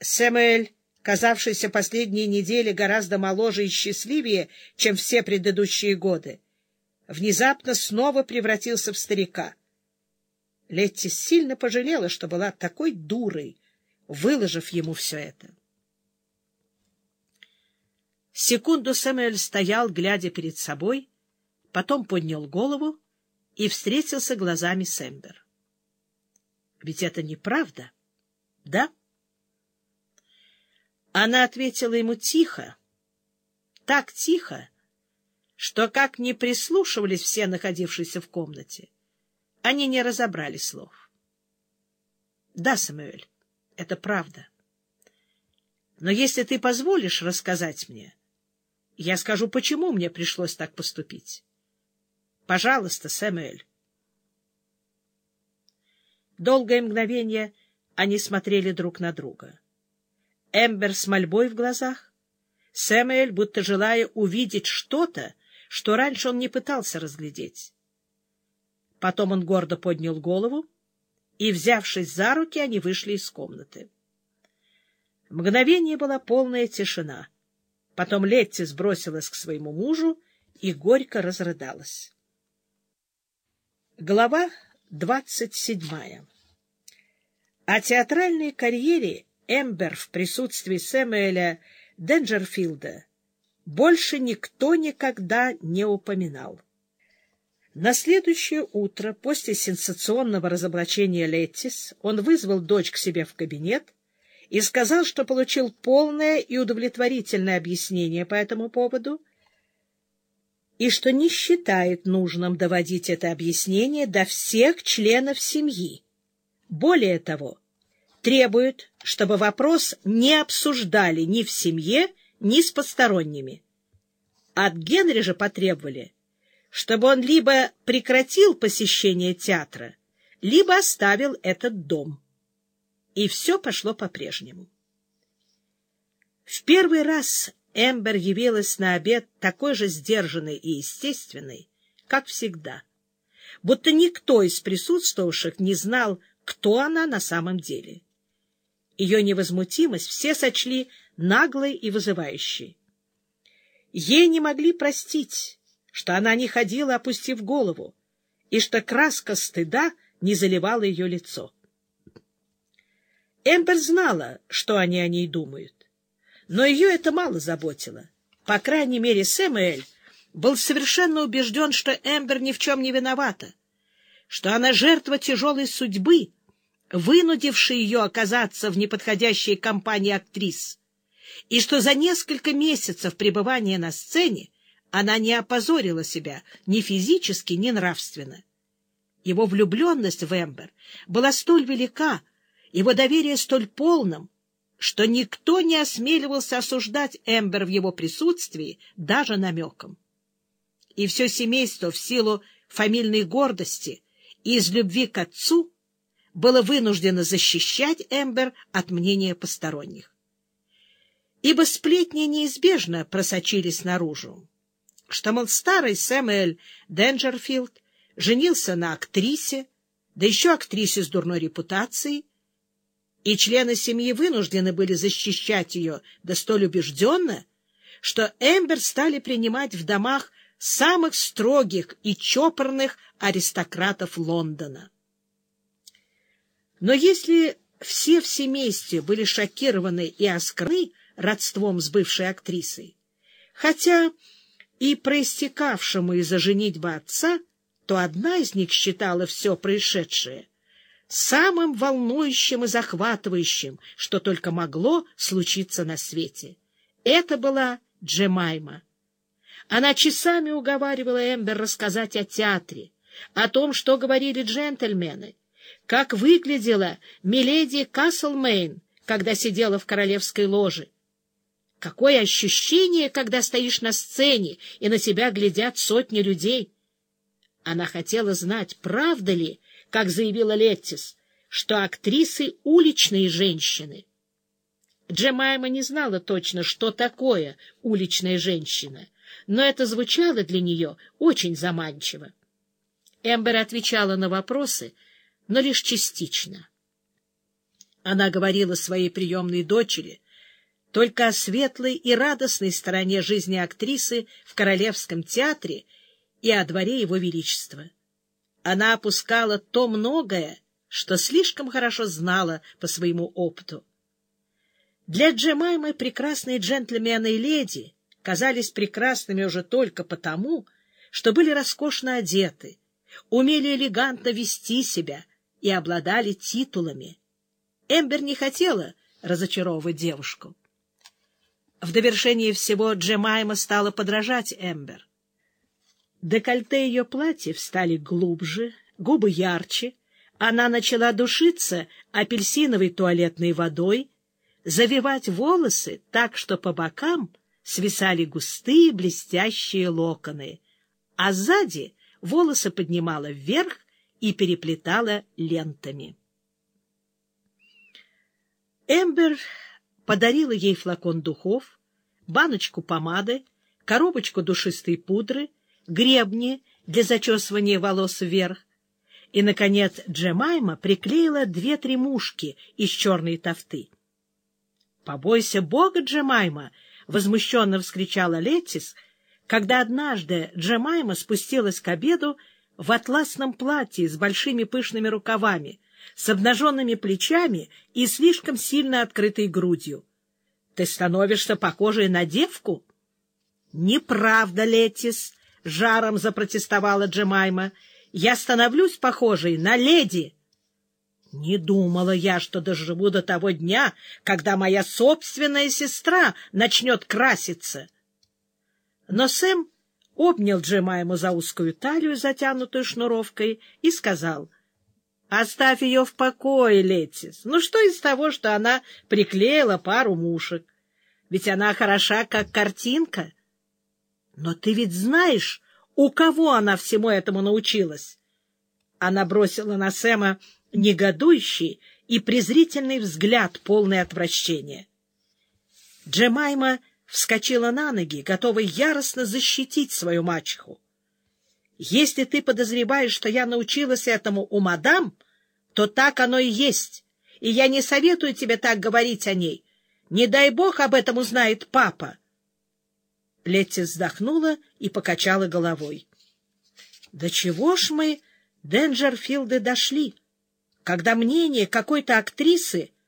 Сэмюэль, казавшийся последние недели гораздо моложе и счастливее, чем все предыдущие годы, внезапно снова превратился в старика. Летти сильно пожалела, что была такой дурой, выложив ему все это. Секунду Сэмюэль стоял, глядя перед собой, потом поднял голову и встретился глазами с Эмбер. — Ведь это неправда, да? Она ответила ему тихо, так тихо, что, как не прислушивались все находившиеся в комнате, они не разобрали слов. — Да, Самуэль, это правда. Но если ты позволишь рассказать мне, я скажу, почему мне пришлось так поступить. Пожалуйста, Сэмюэль. Долгое мгновение они смотрели друг на друга. Эмбер с мольбой в глазах, Сэмюэль, будто желая увидеть что-то, что раньше он не пытался разглядеть. Потом он гордо поднял голову, и, взявшись за руки, они вышли из комнаты. Мгновение была полная тишина. Потом Летти сбросилась к своему мужу и горько разрыдалась. Глава двадцать седьмая О театральной карьере Эмбер в присутствии Сэмюэля Денджерфилда больше никто никогда не упоминал. На следующее утро, после сенсационного разоблачения Леттис, он вызвал дочь к себе в кабинет и сказал, что получил полное и удовлетворительное объяснение по этому поводу — и что не считает нужным доводить это объяснение до всех членов семьи. Более того, требует, чтобы вопрос не обсуждали ни в семье, ни с посторонними. От Генри же потребовали, чтобы он либо прекратил посещение театра, либо оставил этот дом. И все пошло по-прежнему. В первый раз Эмбер явилась на обед такой же сдержанной и естественной, как всегда, будто никто из присутствовавших не знал, кто она на самом деле. Ее невозмутимость все сочли наглой и вызывающей. Ей не могли простить, что она не ходила, опустив голову, и что краска стыда не заливала ее лицо. Эмбер знала, что они о ней думают. Но ее это мало заботило. По крайней мере, Сэмюэль был совершенно убежден, что Эмбер ни в чем не виновата, что она жертва тяжелой судьбы, вынудившей ее оказаться в неподходящей компании актрис, и что за несколько месяцев пребывания на сцене она не опозорила себя ни физически, ни нравственно. Его влюбленность в Эмбер была столь велика, его доверие столь полным, что никто не осмеливался осуждать Эмбер в его присутствии даже намеком. И все семейство в силу фамильной гордости и из любви к отцу было вынуждено защищать Эмбер от мнения посторонних. Ибо сплетни неизбежно просочились наружу, что, мол, старый Сэмюэль Денджерфилд женился на актрисе, да еще актрисе с дурной репутацией, и члены семьи вынуждены были защищать ее да столь убежденно, что Эмбер стали принимать в домах самых строгих и чопорных аристократов Лондона. Но если все в семействе были шокированы и оскорблены родством с бывшей актрисой, хотя и проистекавшему из-за женитьбы отца, то одна из них считала все происшедшее самым волнующим и захватывающим, что только могло случиться на свете. Это была Джемайма. Она часами уговаривала Эмбер рассказать о театре, о том, что говорили джентльмены, как выглядела миледи Каслмейн, когда сидела в королевской ложе. Какое ощущение, когда стоишь на сцене, и на тебя глядят сотни людей. Она хотела знать, правда ли, как заявила Леттис, что актрисы — уличные женщины. Джемайма не знала точно, что такое уличная женщина, но это звучало для нее очень заманчиво. Эмбер отвечала на вопросы, но лишь частично. Она говорила своей приемной дочери только о светлой и радостной стороне жизни актрисы в Королевском театре и о дворе Его Величества. Она опускала то многое, что слишком хорошо знала по своему опыту. Для Джемаймы прекрасные джентльмены и леди казались прекрасными уже только потому, что были роскошно одеты, умели элегантно вести себя и обладали титулами. Эмбер не хотела разочаровывать девушку. В довершение всего Джемайма стала подражать Эмбер. Декольте ее платьев стали глубже, губы ярче, она начала душиться апельсиновой туалетной водой, завивать волосы так, что по бокам свисали густые блестящие локоны, а сзади волосы поднимала вверх и переплетала лентами. Эмбер подарила ей флакон духов, баночку помады, коробочку душистой пудры, гребни для зачесывания волос вверх, и, наконец, Джемайма приклеила две-три мушки из черной тофты. — Побойся Бога, Джемайма! — возмущенно вскричала Летис, когда однажды Джемайма спустилась к обеду в атласном платье с большими пышными рукавами, с обнаженными плечами и слишком сильно открытой грудью. Ты становишься похожей на девку? — Неправда, Летис, — жаром запротестовала Джемайма. — Я становлюсь похожей на леди. Не думала я, что доживу до того дня, когда моя собственная сестра начнет краситься. Но Сэм обнял Джемайму за узкую талию, затянутую шнуровкой, и сказал — Оставь ее в покое, Летис. Ну что из того, что она приклеила пару мушек? Ведь она хороша, как картинка. Но ты ведь знаешь, у кого она всему этому научилась? Она бросила на Сэма негодующий и презрительный взгляд, полный отвращения. Джемайма вскочила на ноги, готовая яростно защитить свою мачеху. Если ты подозреваешь, что я научилась этому у мадам, то так оно и есть, и я не советую тебе так говорить о ней. Не дай бог об этом узнает папа. Летти вздохнула и покачала головой. — Да чего ж мы, Денджерфилды, дошли, когда мнение какой-то актрисы... —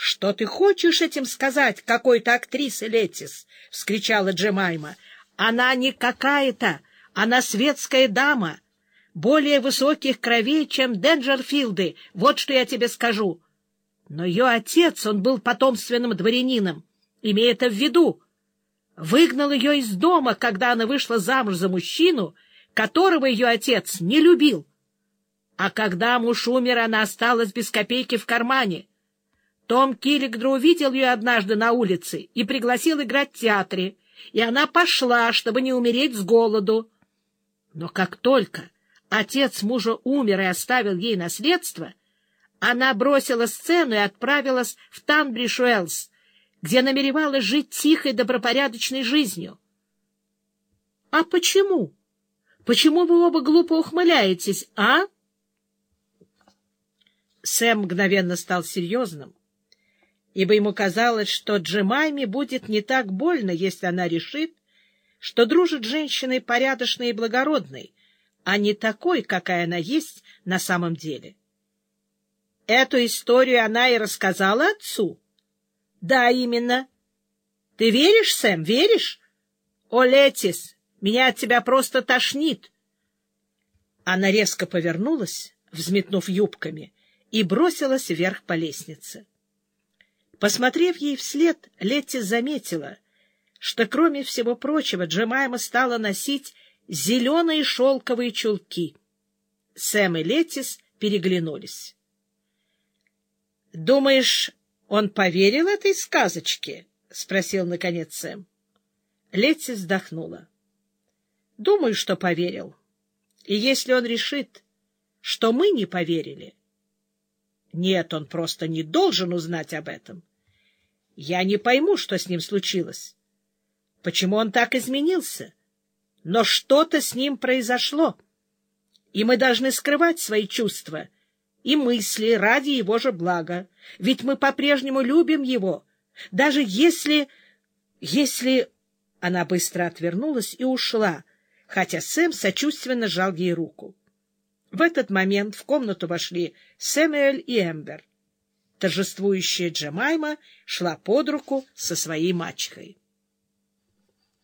Что ты хочешь этим сказать, какой-то актрисы, Летис? — вскричала Джемайма. — Она не какая-то, она светская дама, более высоких кровей, чем Денджерфилды, вот что я тебе скажу. Но ее отец, он был потомственным дворянином, имея это в виду. Выгнал ее из дома, когда она вышла замуж за мужчину, которого ее отец не любил. А когда муж умер, она осталась без копейки в кармане. Том Киллигдру увидел ее однажды на улице и пригласил играть в театре, и она пошла, чтобы не умереть с голоду. Но как только отец мужа умер и оставил ей наследство, она бросила сцену и отправилась в Танбриш-Уэллс, где намеревалась жить тихой, добропорядочной жизнью. — А почему? Почему вы оба глупо ухмыляетесь, а? Сэм мгновенно стал серьезным, ибо ему казалось, что Джемайме будет не так больно, если она решит, что дружит с женщиной порядочной и благородной, а не такой, какая она есть на самом деле. Эту историю она и рассказала отцу? Да, именно. Ты веришь, Сэм, веришь? О, Летис, меня от тебя просто тошнит. Она резко повернулась, взметнув юбками, и бросилась вверх по лестнице. Посмотрев ей вслед, Летти заметила — что, кроме всего прочего, Джемайма стала носить зеленые шелковые чулки. Сэм и Летис переглянулись. — Думаешь, он поверил этой сказочке? — спросил, наконец, Сэм. Летис вздохнула. — Думаю, что поверил. И если он решит, что мы не поверили... Нет, он просто не должен узнать об этом. Я не пойму, что с ним случилось. Почему он так изменился? Но что-то с ним произошло, и мы должны скрывать свои чувства, и мысли ради его же блага. Ведь мы по-прежнему любим его, даже если... если... Она быстро отвернулась и ушла, хотя Сэм сочувственно жал ей руку. В этот момент в комнату вошли Сэмюэль и Эмбер. Торжествующая Джемайма шла под руку со своей мачехой.